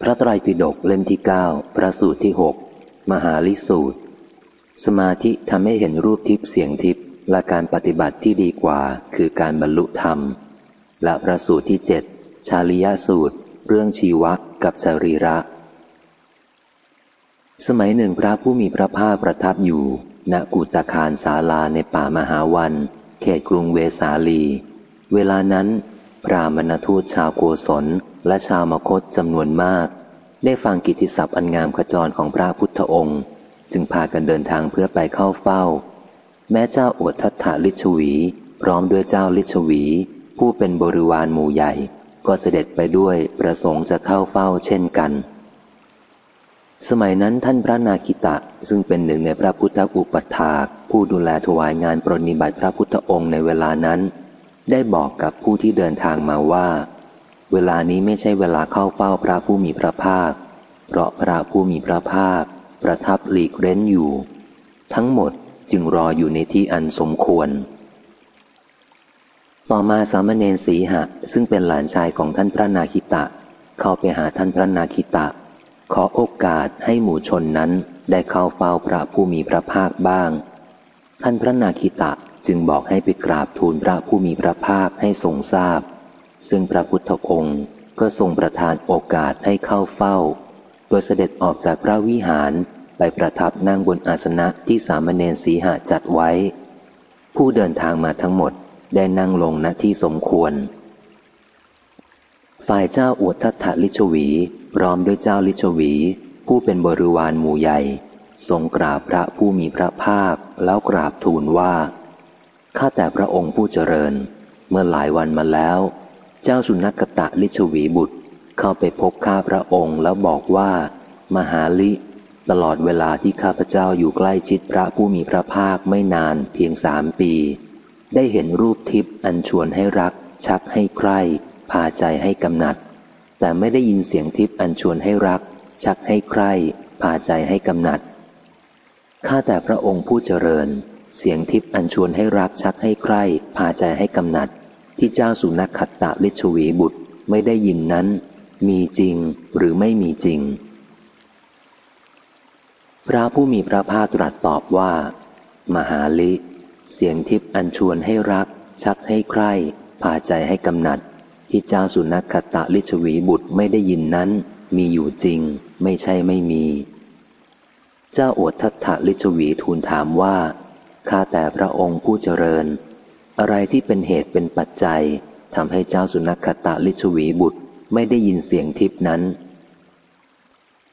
พระไตรปิฎกเล่มที่เก้าพระสูตรที่หกมหาลิสูตร สมาธิทำให้เห็นรูปทิพย์เสียงทิพย์และการปฏิบัติที่ดีกว่าคือการบรรลุธรรม และพระสูตรที่เจ็ดชาลิยสูตร เรื่องชีวะกับสรีระ สมัยหนึ่งพระผู้มีพระภาคประทับอยู่ ณกุตคารศาลาในป่ามหาวัน เขตกรุงเวสาลี เวลานั้น พระมณทูตชาวโกศลและชาวมคตจำนวนมาก ได้ฟังกิติศัพท์อันงามขจรของพระพุทธองค์ จึงพากันเดินทางเพื่อไปเข้าเฝ้า แม้เจ้าอวดทัตถาลิชวี พร้อมด้วยเจ้าลิชวี ผู้เป็นบริวารหมู่ใหญ่ ก็เสด็จไปด้วยประสงค์จะเข้าเฝ้าเช่นกัน สมัยนั้นท่านพระนาคิตะซึ่งเป็นหนึ่งในพระพุทธอุปถากผู้ดูแลถวายงานปรนิบัติพระพุทธองค์ในเวลานั้น ได้บอกกับผู้ที่เดินทางมาว่า เวลานี้ไม่ใช่เวลาเข้าเฝ้าพระผู้มีพระภาค เพราะพระผู้มีพระภาค ประทับหลีกเร้นอยู่ ทั้งหมดจึงรออยู่ในที่อันสมควร ต่อมาสามเณรสีหะ ซึ่งเป็นหลานชายของท่านพระนาคิตะ เข้าไปหาท่านพระนาคิตะ ขอโอกาสให้หมู่ชนนั้นได้เข้าเฝ้าพระผู้มีพระภาคบ้าง ท่านพระนาคิตะ จึงบอกให้ไปกราบทูลพระผู้มีพระภาคให้ทรงทราบ ซึ่งพระพุทธองค์ก็ทรงประทานโอกาสให้เข้าเฝ้า โดยเสด็จออกจากพระวิหารไปประทับนั่งบนอาสนะที่สามเณรสีหะจัดไว้ ผู้เดินทางมาทั้งหมดได้นั่งลงณที่สมควร ฝ่ายเจ้าอวดทัตถลิชวีพร้อมด้วยเจ้าลิชวี ผู้เป็นบริวารหมู่ใหญ่ ทรงกราบพระผู้มีพระภาคแล้วกราบทูลว่า ข้าแต่พระองค์ผู้เจริญ เมื่อหลายวันมาแล้ว เจ้าสุนักตะลิชวีบุตรเข้าไปพบข้าพระองค์แล้วบอกว่า มหาลิตลอดเวลาที่ข้าพเจ้าอยู่ใกล้ชิดพระผู้มีพระภาคไม่นานเพียงสามปี ได้เห็นรูปทิพย์อันชวนให้รัก ชักให้ใคร่พาใจให้กำหนัด แต่ไม่ได้ยินเสียงทิพย์อันชวนให้รัก ชักให้ใคร่พาใจให้กำหนัดข้าแต่พระองค์ผู้เจริญ เสียงทิพย์อันชวนให้รักชักให้ใคร่พาใจให้กำหนัด ที่เจ้าสุนัขขัตตะลิชวีบุตรไม่ได้ยินนั้น มีจริงหรือไม่มีจริง พระผู้มีพระภาคตรัสตอบว่า มหาลิ เสียงทิพย์อันชวนให้รัก ชักให้ใคร่พาใจให้กำหนัด ที่เจ้าสุนัขขตะลิชวีบุตรไม่ได้ยินนั้น มีอยู่จริง ไม่ใช่ไม่มี เจ้าอดทัตถลิชวีทูลถามว่า ข้าแต่พระองค์ผู้เจริญ อะไรที่เป็นเหตุเป็นปัจจัยทำให้เจ้าสุนัขตะลิชวีบุตรไม่ได้ยินเสียงทิพนั้น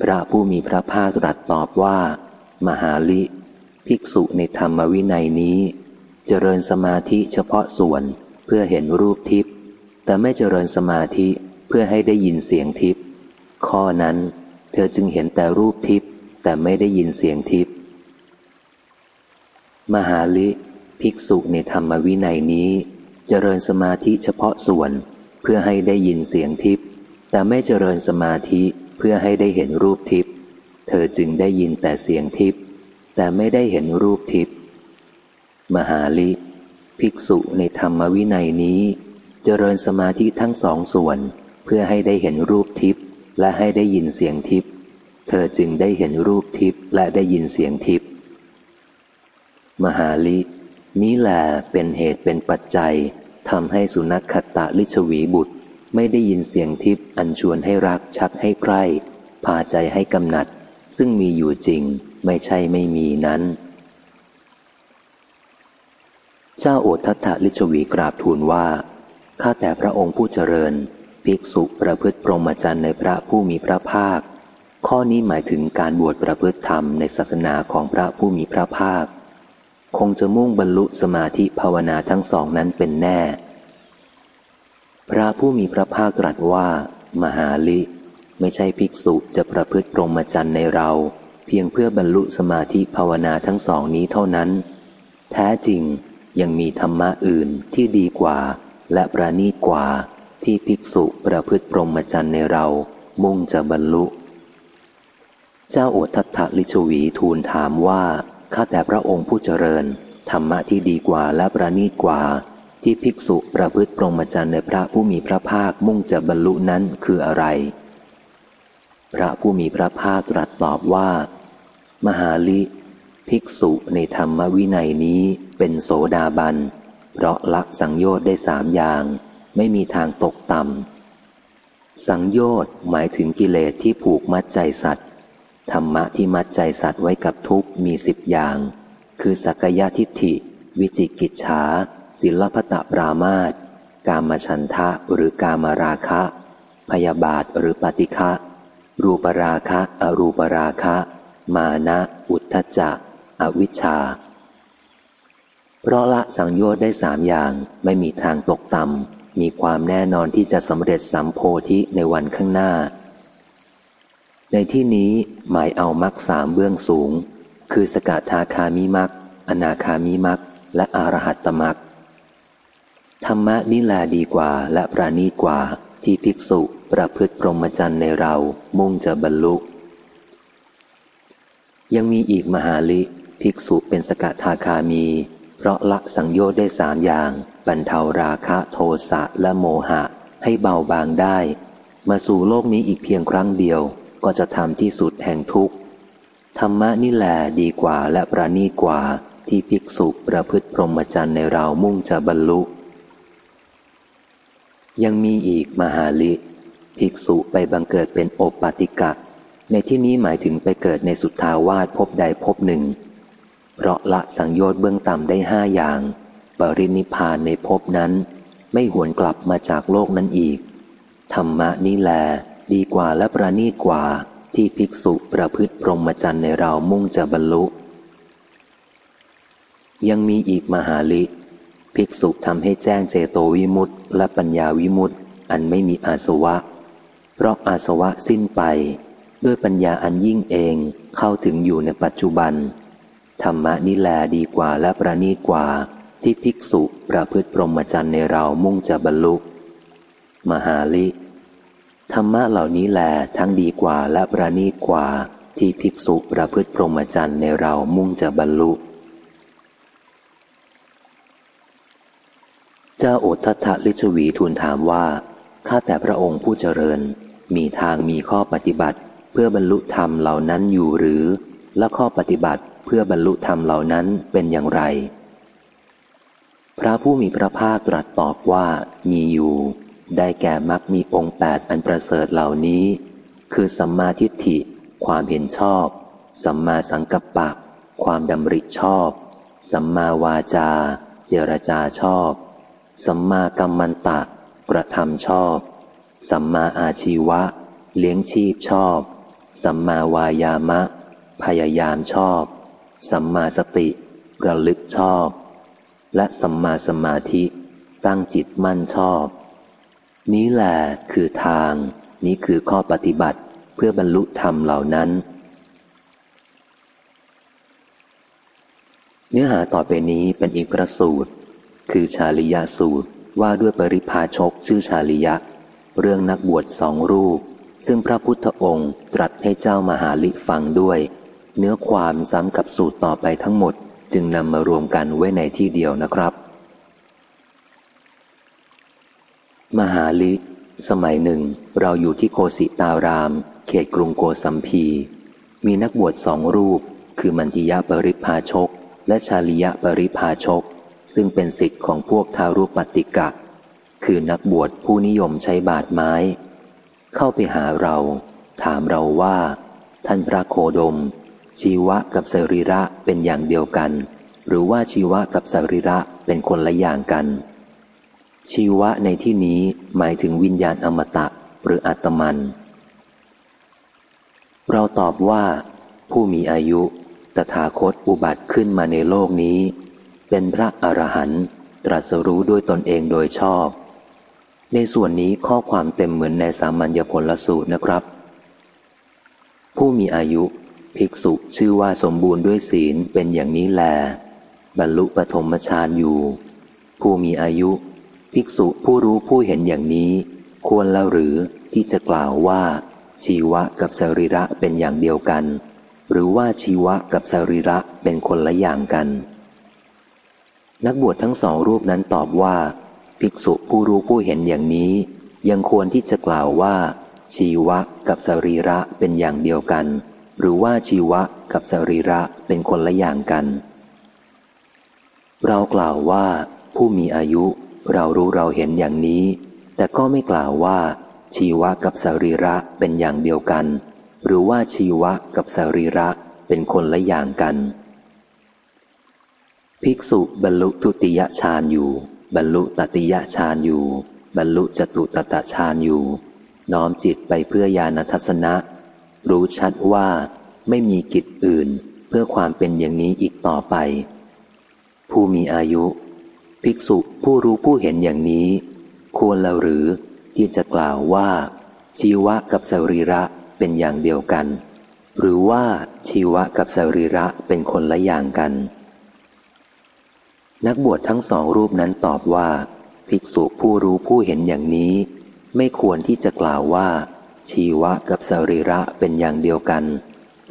พระผู้มีพระภาคตรัสตอบว่า มหาลิ ภิกษุในธรรมวินัยนี้ เจริญสมาธิเฉพาะส่วนเพื่อเห็นรูปทิพแต่ไม่เจริญสมาธิเพื่อให้ได้ยินเสียงทิพข้อนั้น เธอจึงเห็นแต่รูปทิพแต่ไม่ได้ยินเสียงทิพย์ มหาลิภิกษุในธรรมวินัยนี้เจริญสมาธิเฉพาะส่วนเพื่อให้ได้ยินเสียงทิพย์แต่ไม่เจริญสมาธิเพื่อให้ได้เห็นรูปทิพย์เธอจึงได้ยินแต่เสียงทิพย์แต่ไม่ได้เห็นรูปทิพย์มหาลิ ภิกษุในธรรมวินัยนี้ เจริญสมาธิทั้งสองส่วน เพื่อให้ได้เห็นรูปทิพย์และให้ได้ยินเสียงทิพย์เธอจึงได้เห็นรูปทิพย์และได้ยินเสียงทิพย์ มหาลิ นี้แหละเป็นเหตุเป็นปัจจัยทำให้สุนัขขตะลิชวีบุตร ไม่ได้ยินเสียงทิพย์อันชวนให้รักชักให้ใคร่พาใจให้กำหนัด ซึ่งมีอยู่จริงไม่ใช่ไม่มีนั้น เจ้าโอทัตถลิชวีกราบทูลว่า ข้าแต่พระองค์ผู้เจริญ ภิกษุประพฤติพรหมจรรย์ในพระผู้มีพระภาค ข้อนี้หมายถึงการบวชประพฤติธรรมในศาสนาของพระผู้มีพระภาค คงจะมุ่งบรรลุสมาธิภาวนาทั้งสองนั้นเป็นแน่ พระผู้มีพระภาคตรัสว่า มหาลิ ไม่ใช่ภิกษุจะประพฤติพรหมจรรย์ในเรา เพียงเพื่อบรรลุสมาธิภาวนาทั้งสองนี้เท่านั้น แท้จริงยังมีธรรมะอื่นที่ดีกว่า และประณีตกว่าที่ภิกษุประพฤติพรหมจรรย์ในเรา มุ่งจะบรรลุ เจ้าโอทัตถลิชวีทูลถามว่า ข้าแต่พระองค์ผู้เจริญ ธรรมะที่ดีกว่าและประณีตกว่า ที่ภิกษุประพฤติพรหมจรรย์ในพระผู้มีพระภาคมุ่งจะบรรลุนั้นคืออะไร พระผู้มีพระภาคตรัสตอบว่า มหาลิ ภิกษุในธรรมวินัยนี้เป็นโสดาบัน เพราะละสังโยชน์ได้สามอย่าง ไม่มีทางตกต่ำสังโยชน์หมายถึงกิเลสที่ผูกมัดใจสัตว์ ธรรมะที่มัดใจสัตว์ไว้กับทุกมีสิบอย่าง คือสักยะทิฏฐิ วิจิกิจฉาศิลปตะปรามาตกามฉันทะหรือกามราคะ พยาบาทหรือปฏิฆะรูปราคะ อรูปราคะ มานะ อุทธจะอวิชชา เพราะละสังโยชน์ได้สามอย่างไม่มีทางตกต่ำมีความแน่นอนที่จะสำเร็จสัมโพธิในวันข้างหน้า ในที่นี้หมายเอามักสามเบื้องสูง คือสกทาคามิมักอนาคามิมักและอรหัตตมักธรรมะนิลาดีกว่าและปราณีกว่าที่ภิกษุประพฤติพรหมจรรย์ในเรามุ่งจะบรรลุ ยังมีอีกมหาลิภิกษุเป็นสกทาคามี เพราะละสังโยชน์ได้สามอย่าง บรรเทาราคะโทสะและโมหะให้เบาบางได้ มาสู่โลกนี้อีกเพียงครั้งเดียว ก็จะทำที่สุดแห่งทุกข์ ธรรมะนี่แหละดีกว่าและประณีกว่าที่ภิกษุประพฤติพรหมจรรย์ในเรามุ่งจะบรรลุ ยังมีอีกมหาลิ ภิกษุไปบังเกิดเป็นโอปปาติกะ ในที่นี้หมายถึงไปเกิดในสุทธาวาสพบใดพบหนึ่ง เพราะละสังโยชน์เบื้องต่ำได้ห้าอย่าง ปรินิพานในภพนั้น ไม่หวนกลับมาจากโลกนั้นอีก ธรรมะนี้แล ดีกว่าและประณีตกว่าที่ภิกษุประพฤติพรหมจรรย์ในเรามุ่งจะบรรลุ ยังมีอีกมหาลิ ภิกษุทำให้แจ้งเจโตวิมุตต์และปัญญาวิมุตต์อันไม่มีอาสวะ เพราะอาสวะสิ้นไป ด้วยปัญญาอันยิ่งเองเข้าถึงอยู่ในปัจจุบัน ธรรมะนิแลดีกว่าและประณีตกว่าที่ภิกษุประพฤติพรหมจรรย์ในเรามุ่งจะบรรลุ มหาลิ ธรรมะเหล่านี้แลทั้งดีกว่าและประณีตกว่าที่ภิกษุประพฤติพรหมจรรย์ในเรามุ่งจะบรรลุ เจ้าโอทัตลิชวีทูลถามว่า ข้าแต่พระองค์ผู้เจริญ มีทางมีข้อปฏิบัติ เพื่อบรรลุธรรมเหล่านั้นอยู่หรือ และข้อปฏิบัติเพื่อบรรลุธรรมเหล่านั้นเป็นอย่างไร พระผู้มีพระภาคตรัสตอบว่ามีอยู่ ได้แก่มักมีองค์แปดอันประเสริฐเหล่านี้ คือสัมมาทิฏฐิ ความเห็นชอบ สัมมาสังกัปปะ ความดำริชอบ สัมมาวาจา เจรจาชอบ สัมมากัมมันตะ กระทำชอบ สัมมาอาชีวะ เลี้ยงชีพชอบ สัมมาวายามะ พยายามชอบ สัมมาสติระลึกชอบ และสัมมาสมาธิ ตั้งจิตมั่นชอบ นี้แหละคือทาง นี้คือข้อปฏิบัติเพื่อบรรลุธรรมเหล่านั้น เนื้อหาต่อไปนี้เป็นอีกพระสูตร คือชาลิยาสูตรว่าด้วยปริพาชกชื่อชาลิยะ เรื่องนักบวชสองรูป ซึ่งพระพุทธองค์ตรัสให้เจ้ามหาลิฟังด้วย เนื้อความซ้ำกับสูตรต่อไปทั้งหมด จึงนำมารวมกันไว้ในที่เดียวนะครับ มหาลิ สมัยหนึ่ง เราอยู่ที่โคสิตาราม เขตกรุงโกสัมพี มีนักบวชสองรูป คือมันติยะปริพาชก และชาลิยะปริพาชก ซึ่งเป็นสิทธิ์ของพวกทารุปติกะ คือนักบวชผู้นิยมใช้บาดไม้ เข้าไปหาเรา ถามเราว่า ท่านพระโคดม ชีวะกับสรีระเป็นอย่างเดียวกัน หรือว่าชีวะกับสรีระเป็นคนละอย่างกัน ชีวะในที่นี้หมายถึงวิญญาณอมตะหรืออัตมัน เราตอบว่า ผู้มีอายุตถาคตอุบัติขึ้นมาในโลกนี้ เป็นพระอรหันต์ตรัสรู้ด้วยตนเองโดยชอบ ในส่วนนี้ข้อความเต็มเหมือนในสามัญญผลสูตรนะครับ ผู้มีอายุ ภิกษุชื่อว่าสมบูรณ์ด้วยศีลเป็นอย่างนี้แล บรรลุปฐมฌานอยู่ ผู้มีอายุ ภิกษุผู้รู้ผู้เห็นอย่างนี้ ควรแล้วหรือที่จะกล่าวว่า ชีวะกับสรีระเป็นอย่างเดียวกัน หรือว่าชีวะกับสรีระเป็นคนละอย่างกัน นักบวชทั้งสองรูปนั้นตอบว่า ภิกษุผู้รู้ผู้เห็นอย่างนี้ ยังควรที่จะกล่าวว่า ชีวะกับสรีระเป็นอย่างเดียวกัน หรือว่าชีวะกับสรีระเป็นคนละอย่างกัน เรากล่าวว่าผู้มีอายุ เรารู้เราเห็นอย่างนี้ แต่ก็ไม่กล่าวว่า ชีวะกับสรีระเป็นอย่างเดียวกัน หรือว่าชีวะกับสรีระเป็นคนละอย่างกัน ภิกษุบรรลุทุติยฌานอยู่ บรรลุตติยฌานอยู่ บรรลุจตุตตฌานอยู่ น้อมจิตไปเพื่อญาณทัศนะ รู้ชัดว่าไม่มีกิจอื่นเพื่อความเป็นอย่างนี้อีกต่อไป ผู้มีอายุ ภิกษุผู้รู้ผู้เห็นอย่างนี้ ควรแล้วหรือที่จะกล่าวว่า ชีวะกับสรีระเป็นอย่างเดียวกัน หรือว่าชีวะกับสรีระเป็นคนละอย่างกัน นักบวชทั้งสองรูปนั้นตอบว่า ภิกษุผู้รู้ผู้เห็นอย่างนี้ ไม่ควรที่จะกล่าวว่า ชีวะกับสรีระเป็นอย่างเดียวกัน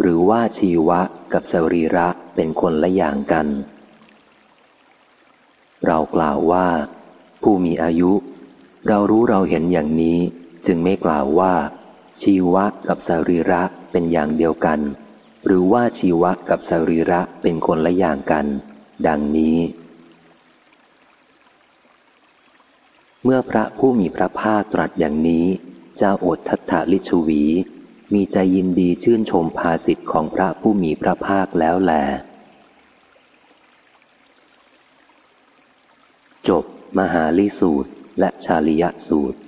หรือว่าชีวะกับสรีระเป็นคนละอย่างกัน เรากล่าวว่า ผู้มีอายุ เรารู้เราเห็นอย่างนี้ จึงไม่กล่าวว่า ชีวะกับสรีระเป็นอย่างเดียวกัน หรือว่าชีวะกับสรีระเป็นคนละอย่างกัน ดังนี้ เมื่อพระผู้มีพระภาคตรัสอย่างนี้ เจ้าโอดทัตถลิชวี มีใจยินดีชื่นชมภาสิทธิ์ของพระผู้มีพระภาคแล้วแล จบ มหาลีสูตร และชาลิยสูตร